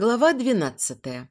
Глава 12.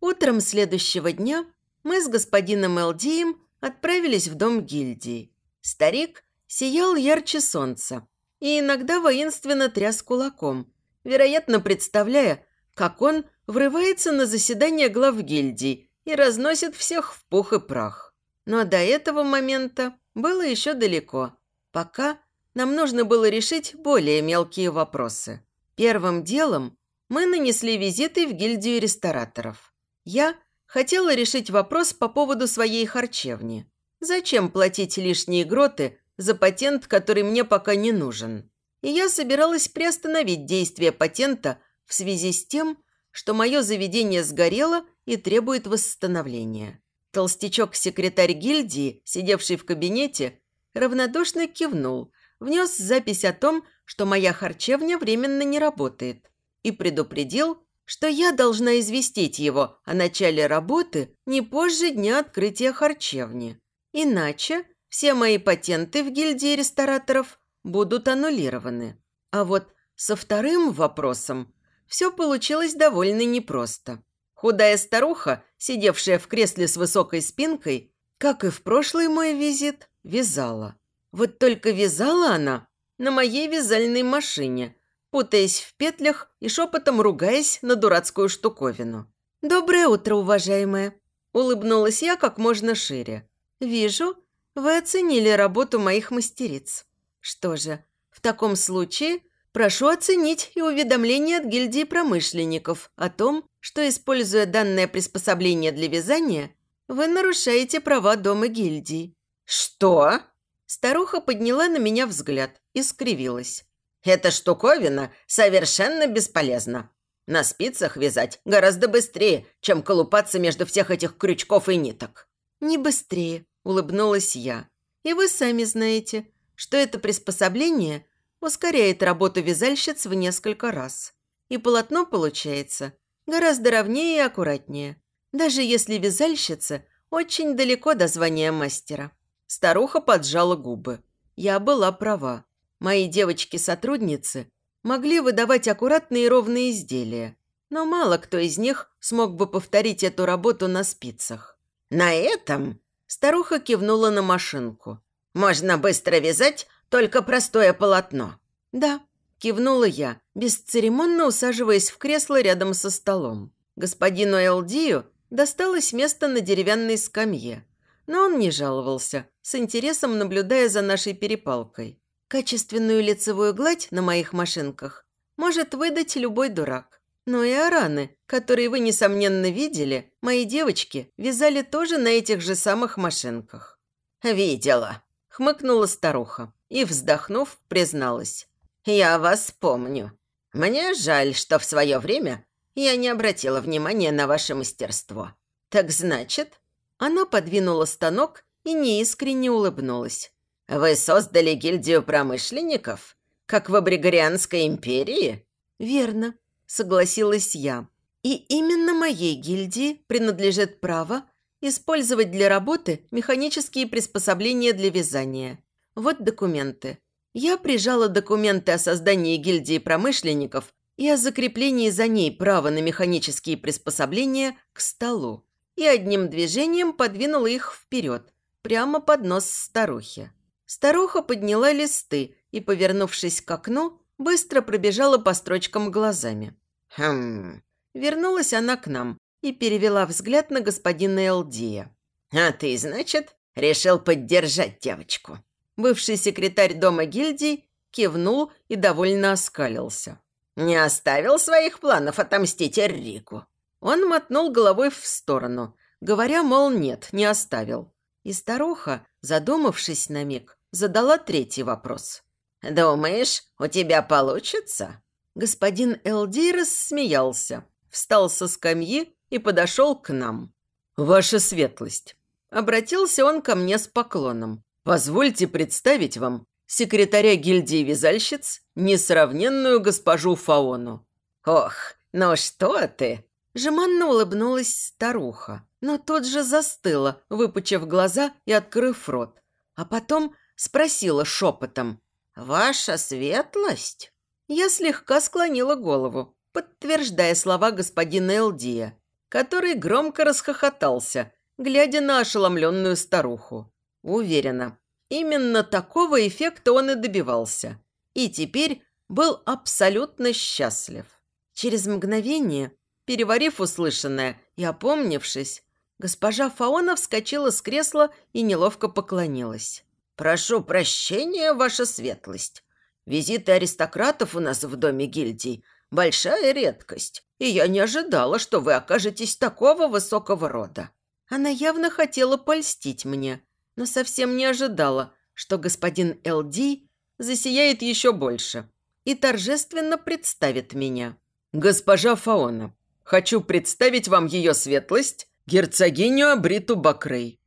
Утром следующего дня мы с господином Элдием отправились в дом гильдии. Старик сиял ярче солнца и иногда воинственно тряс кулаком, вероятно, представляя, как он врывается на заседание глав гильдии и разносит всех в пух и прах. Но до этого момента было еще далеко, пока нам нужно было решить более мелкие вопросы. Первым делом мы нанесли визиты в гильдию рестораторов. Я хотела решить вопрос по поводу своей харчевни. Зачем платить лишние гроты за патент, который мне пока не нужен? И я собиралась приостановить действие патента в связи с тем, что мое заведение сгорело и требует восстановления. Толстячок-секретарь гильдии, сидевший в кабинете, равнодушно кивнул, внес запись о том, что моя харчевня временно не работает, и предупредил, что я должна известить его о начале работы не позже дня открытия харчевни. Иначе все мои патенты в гильдии рестораторов будут аннулированы. А вот со вторым вопросом все получилось довольно непросто. Худая старуха, сидевшая в кресле с высокой спинкой, как и в прошлый мой визит, вязала. Вот только вязала она на моей вязальной машине, путаясь в петлях и шепотом ругаясь на дурацкую штуковину. «Доброе утро, уважаемая!» Улыбнулась я как можно шире. «Вижу, вы оценили работу моих мастериц. Что же, в таком случае прошу оценить и уведомление от гильдии промышленников о том, что, используя данное приспособление для вязания, вы нарушаете права дома гильдии». «Что?» Старуха подняла на меня взгляд и скривилась. «Эта штуковина совершенно бесполезна. На спицах вязать гораздо быстрее, чем колупаться между всех этих крючков и ниток». «Не быстрее», – улыбнулась я. «И вы сами знаете, что это приспособление ускоряет работу вязальщиц в несколько раз. И полотно получается гораздо ровнее и аккуратнее, даже если вязальщица очень далеко до звания мастера». Старуха поджала губы. Я была права. Мои девочки-сотрудницы могли выдавать аккуратные и ровные изделия, но мало кто из них смог бы повторить эту работу на спицах. «На этом?» – старуха кивнула на машинку. «Можно быстро вязать только простое полотно». «Да», – кивнула я, бесцеремонно усаживаясь в кресло рядом со столом. Господину Элдию досталось место на деревянной скамье, но он не жаловался, с интересом наблюдая за нашей перепалкой. Качественную лицевую гладь на моих машинках может выдать любой дурак. Но и араны, которые вы, несомненно, видели, мои девочки вязали тоже на этих же самых машинках. «Видела», – хмыкнула старуха и, вздохнув, призналась. «Я вас помню. Мне жаль, что в свое время я не обратила внимания на ваше мастерство. Так значит...» Она подвинула станок и неискренне улыбнулась. «Вы создали гильдию промышленников? Как в Абригорианской империи?» «Верно», – согласилась я. «И именно моей гильдии принадлежит право использовать для работы механические приспособления для вязания. Вот документы. Я прижала документы о создании гильдии промышленников и о закреплении за ней права на механические приспособления к столу и одним движением подвинула их вперед, прямо под нос старухи. Старуха подняла листы и, повернувшись к окну, быстро пробежала по строчкам глазами. «Хм...» Вернулась она к нам и перевела взгляд на господина Элдия. «А ты, значит, решил поддержать девочку?» Бывший секретарь дома гильдии кивнул и довольно оскалился. «Не оставил своих планов отомстить Эррику?» Он мотнул головой в сторону, говоря, мол, нет, не оставил. И старуха, задумавшись на миг, задала третий вопрос. «Думаешь, у тебя получится?» Господин Элди рассмеялся, встал со скамьи и подошел к нам. «Ваша светлость!» Обратился он ко мне с поклоном. «Позвольте представить вам секретаря гильдии вязальщиц, несравненную госпожу Фаону». «Ох, ну что ты!» Жеманно улыбнулась старуха но тот же застыла, выпучив глаза и открыв рот. А потом спросила шепотом. «Ваша светлость?» Я слегка склонила голову, подтверждая слова господина Элдия, который громко расхохотался, глядя на ошеломленную старуху. Уверена, именно такого эффекта он и добивался. И теперь был абсолютно счастлив. Через мгновение, переварив услышанное и опомнившись, госпожа Фаона вскочила с кресла и неловко поклонилась. «Прошу прощения, ваша светлость. Визиты аристократов у нас в доме гильдий – большая редкость, и я не ожидала, что вы окажетесь такого высокого рода». Она явно хотела польстить мне, но совсем не ожидала, что господин Л.Д. засияет еще больше и торжественно представит меня. «Госпожа Фаона, хочу представить вам ее светлость, герцогиню Абриту Бакрей».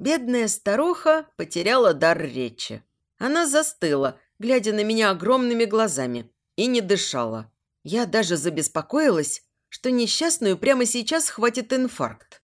Бедная старуха потеряла дар речи. Она застыла, глядя на меня огромными глазами, и не дышала. Я даже забеспокоилась, что несчастную прямо сейчас хватит инфаркт.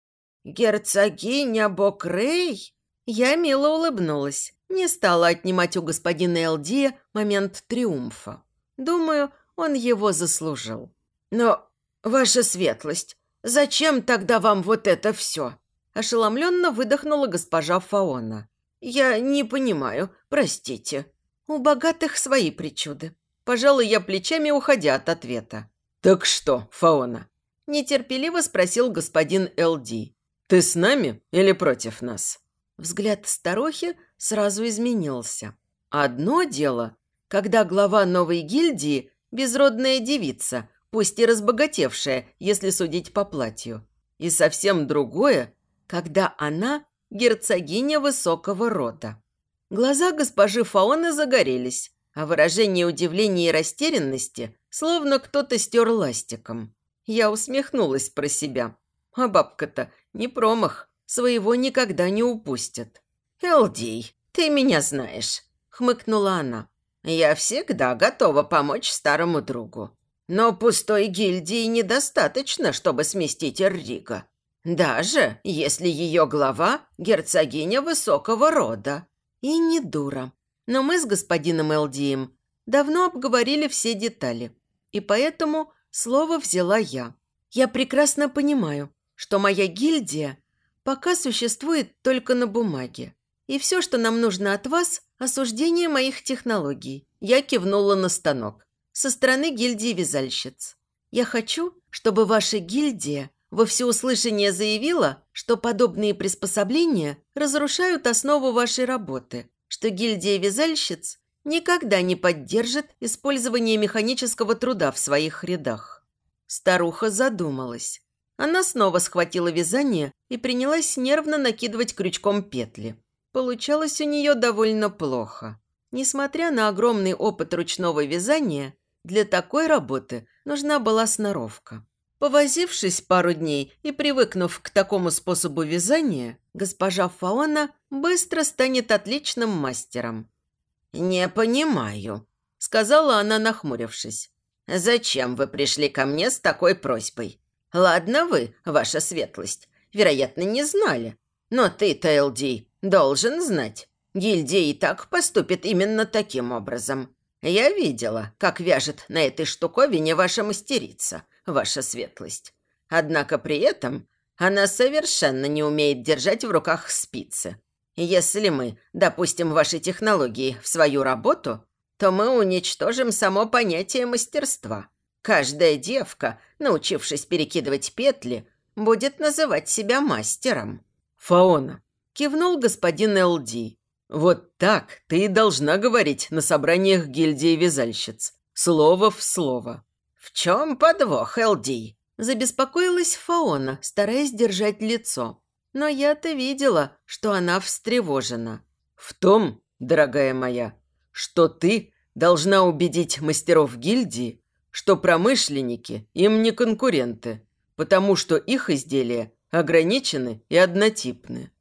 «Герцогиня Бокрей?» Я мило улыбнулась, не стала отнимать у господина Элдия момент триумфа. Думаю, он его заслужил. «Но, ваша светлость, зачем тогда вам вот это все?» Ошеломленно выдохнула госпожа Фаона. «Я не понимаю, простите». У богатых свои причуды. Пожалуй, я плечами, уходя от ответа. «Так что, Фаона?» Нетерпеливо спросил господин Л.Д. «Ты с нами или против нас?» Взгляд старухи сразу изменился. Одно дело, когда глава новой гильдии – безродная девица, пусть и разбогатевшая, если судить по платью. И совсем другое, когда она – герцогиня высокого рода. Глаза госпожи Фаоны загорелись, а выражение удивления и растерянности словно кто-то стер ластиком. Я усмехнулась про себя. А бабка-то не промах, своего никогда не упустит. «Элдий, ты меня знаешь», — хмыкнула она. «Я всегда готова помочь старому другу. Но пустой гильдии недостаточно, чтобы сместить Эррига. Даже если ее глава – герцогиня высокого рода. И не дура. Но мы с господином Элдием давно обговорили все детали. И поэтому слово взяла я. Я прекрасно понимаю, что моя гильдия пока существует только на бумаге. И все, что нам нужно от вас – осуждение моих технологий. Я кивнула на станок. Со стороны гильдии вязальщиц. Я хочу, чтобы ваша гильдия во всеуслышание заявила, что подобные приспособления разрушают основу вашей работы, что гильдия вязальщиц никогда не поддержит использование механического труда в своих рядах. Старуха задумалась. Она снова схватила вязание и принялась нервно накидывать крючком петли. Получалось у нее довольно плохо. Несмотря на огромный опыт ручного вязания, для такой работы нужна была сноровка. Повозившись пару дней и привыкнув к такому способу вязания, госпожа Фаона быстро станет отличным мастером. «Не понимаю», – сказала она, нахмурившись. «Зачем вы пришли ко мне с такой просьбой? Ладно вы, ваша светлость, вероятно, не знали. Но ты, Тейлди, должен знать. Гильдия и так поступит именно таким образом. Я видела, как вяжет на этой штуковине ваша мастерица ваша светлость. Однако при этом она совершенно не умеет держать в руках спицы. Если мы допустим ваши технологии в свою работу, то мы уничтожим само понятие мастерства. Каждая девка, научившись перекидывать петли, будет называть себя мастером. Фаона, кивнул господин Элди. Вот так ты и должна говорить на собраниях гильдии вязальщиц. Слово в слово. «В чем подвох, Элди?» Забеспокоилась Фаона, стараясь держать лицо. Но я-то видела, что она встревожена. «В том, дорогая моя, что ты должна убедить мастеров гильдии, что промышленники им не конкуренты, потому что их изделия ограничены и однотипны.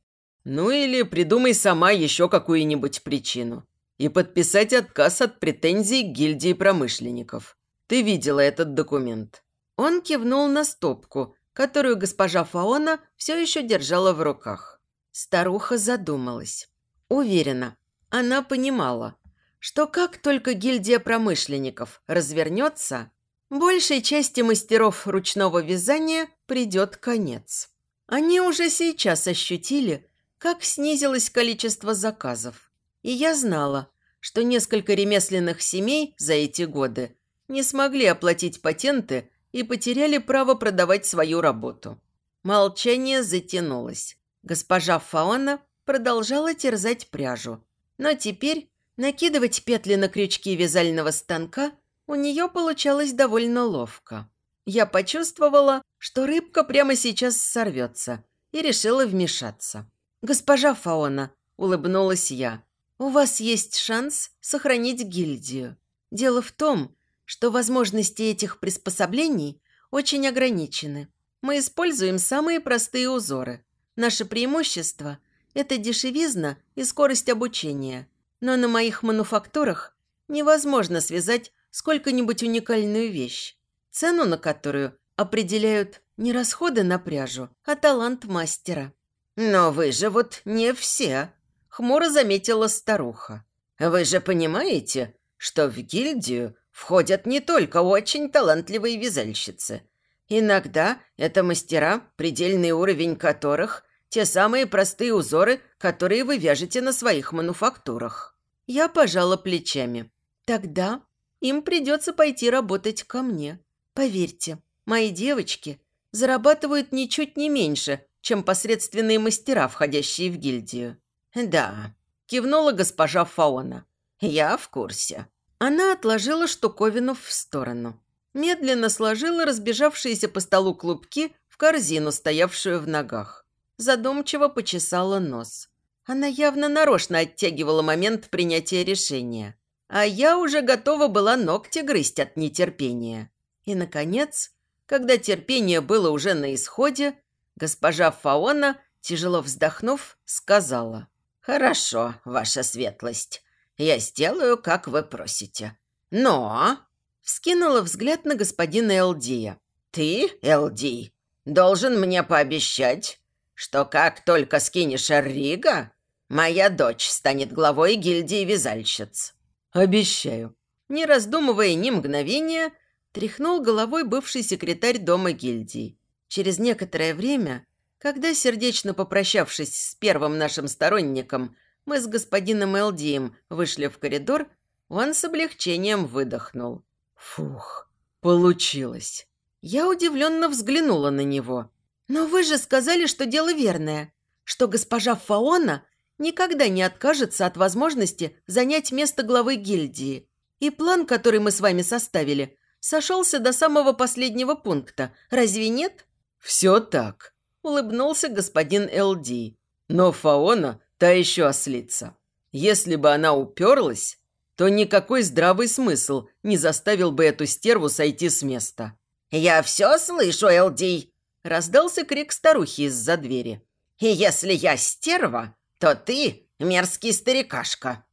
Ну или придумай сама еще какую-нибудь причину и подписать отказ от претензий гильдии промышленников. Ты видела этот документ?» Он кивнул на стопку, которую госпожа Фаона все еще держала в руках. Старуха задумалась. Уверена, она понимала, что как только гильдия промышленников развернется, большей части мастеров ручного вязания придет конец. Они уже сейчас ощутили, как снизилось количество заказов. И я знала, что несколько ремесленных семей за эти годы не смогли оплатить патенты и потеряли право продавать свою работу. Молчание затянулось. Госпожа Фаона продолжала терзать пряжу. Но теперь накидывать петли на крючки вязального станка у нее получалось довольно ловко. Я почувствовала, что рыбка прямо сейчас сорвется, и решила вмешаться. «Госпожа Фаона», – улыбнулась я, – «у вас есть шанс сохранить гильдию. Дело в том, что возможности этих приспособлений очень ограничены. Мы используем самые простые узоры. Наше преимущество – это дешевизна и скорость обучения. Но на моих мануфактурах невозможно связать сколько-нибудь уникальную вещь, цену на которую определяют не расходы на пряжу, а талант мастера. «Но вы же вот не все», – хмуро заметила старуха. «Вы же понимаете, что в гильдию входят не только очень талантливые вязальщицы. Иногда это мастера, предельный уровень которых – те самые простые узоры, которые вы вяжете на своих мануфактурах». Я пожала плечами. «Тогда им придется пойти работать ко мне. Поверьте, мои девочки зарабатывают ничуть не меньше, чем посредственные мастера, входящие в гильдию». «Да», – кивнула госпожа Фаона. «Я в курсе». Она отложила штуковину в сторону. Медленно сложила разбежавшиеся по столу клубки в корзину, стоявшую в ногах. Задумчиво почесала нос. Она явно нарочно оттягивала момент принятия решения а я уже готова была ногти грызть от нетерпения. И, наконец, когда терпение было уже на исходе, госпожа Фаона, тяжело вздохнув, сказала. «Хорошо, ваша светлость. Я сделаю, как вы просите. Но...» Вскинула взгляд на господина Элдия. «Ты, Элди, должен мне пообещать, что как только скинешь Рига, моя дочь станет главой гильдии вязальщиц». «Обещаю». Не раздумывая ни мгновения, тряхнул головой бывший секретарь дома гильдии. Через некоторое время, когда, сердечно попрощавшись с первым нашим сторонником, мы с господином Элдием вышли в коридор, он с облегчением выдохнул. «Фух, получилось». Я удивленно взглянула на него. «Но вы же сказали, что дело верное, что госпожа Фаона никогда не откажется от возможности занять место главы гильдии. И план, который мы с вами составили, сошелся до самого последнего пункта. Разве нет? «Все так», – улыбнулся господин Эл-Ди. «Но Фаона – та еще ослица. Если бы она уперлась, то никакой здравый смысл не заставил бы эту стерву сойти с места». «Я все слышу, Эл-Ди!» – раздался крик старухи из-за двери. «И если я стерва, то ты мерзкий старикашка.